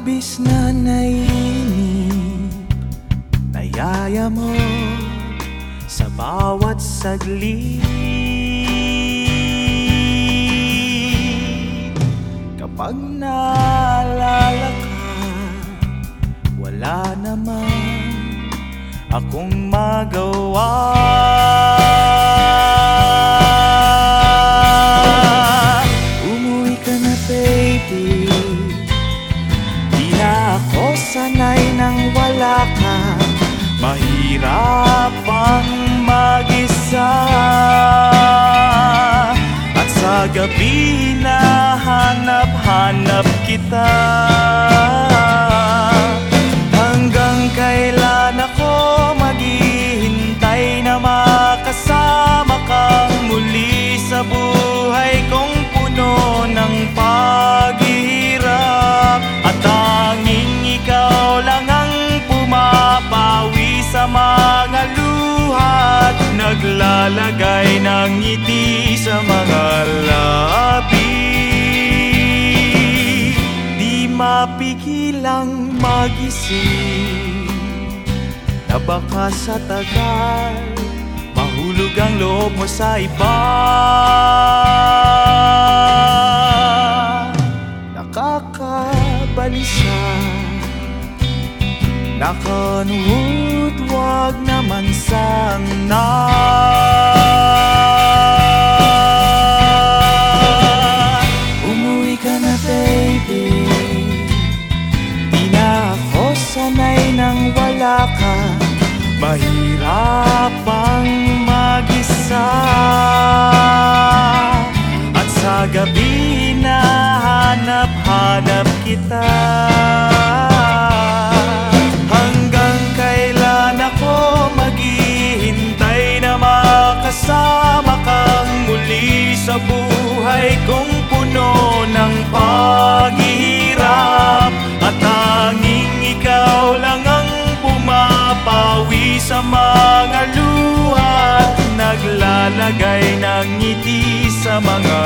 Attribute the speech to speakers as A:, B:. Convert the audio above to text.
A: labis na naiinip Nayaya mo sa bawat sagli Kapag naalala ka, wala naman akong magawa. Mahirap ang mag-isa. At sa gabi na hanap-hanap kita sa mga luha At naglalagay ng ngiti sa mga labi. Di mapigilang magising Na baka sa tagal Mahulog ang loob mo sa iba. Nakakabalisa Nakanuot, wag naman sana. Umuwi ka na baby. Di na ako sanay nang wala ka. Mahirap ang mag-isa. At sa gabi na hanap-hanap kita sa mga luha naglalagay ng ngiti sa mga